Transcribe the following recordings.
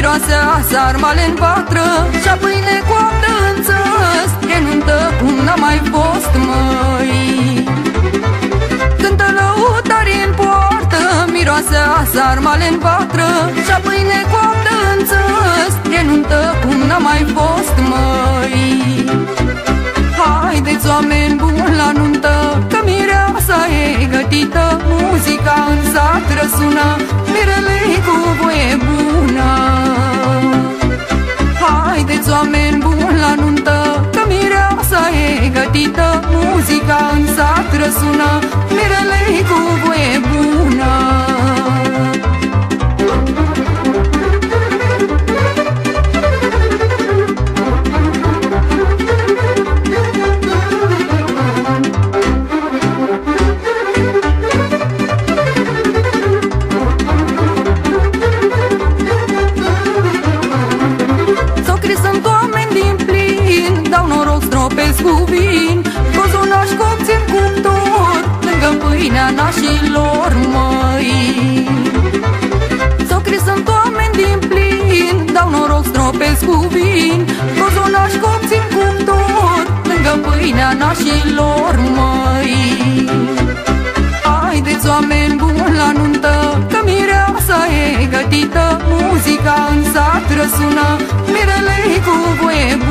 miroase sarmale în patră. Și-a pâine Miroase sarmale în patră Și-a pâine coaptă în țăs E nuntă cum n-a mai fost, măi. Haideți oameni buni la nuntă Că mireasa e gătită. Muzica în sat răsună Mirele cu voie bună. Haideți oameni buni la nuntă Că mireasa e gătită. Muzica în sat răsună pâinea nașilor măi. S-o sunt oameni din plin Dau noroc stropesc cu vin. Cozonaș copți în cuptor Lângă pâinea nașilor măi. Haideți oameni buni la nuntă Că mireasa e gătită. Muzica în sat răsună Mirele cu voie bună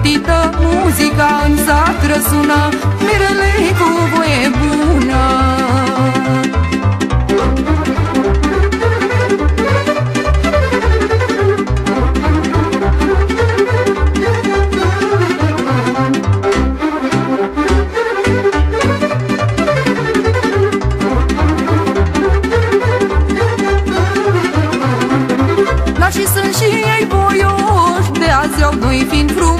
e gătită Muzica în sat răsună Mirele cu voie bună. Și sunt și ei voioși De azi au noi fiind frumoși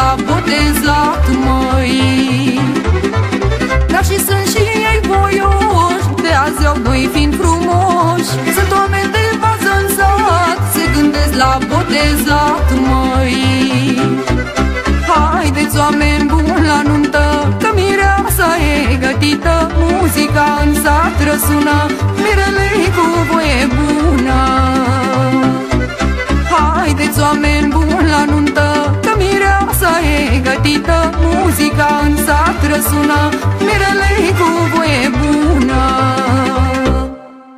gândesc la botezat, măi. Dar și sunt și ei voioși De azi au noi fiind frumoși. Sunt oameni de bază în sat Se gândesc la botezat, măi. Haideți oameni buni la nuntă Că mireasa e gătită. Muzica în sat răsună Mirele cu voie bună nuntă Că mireasa e gătită Muzica în sat răsună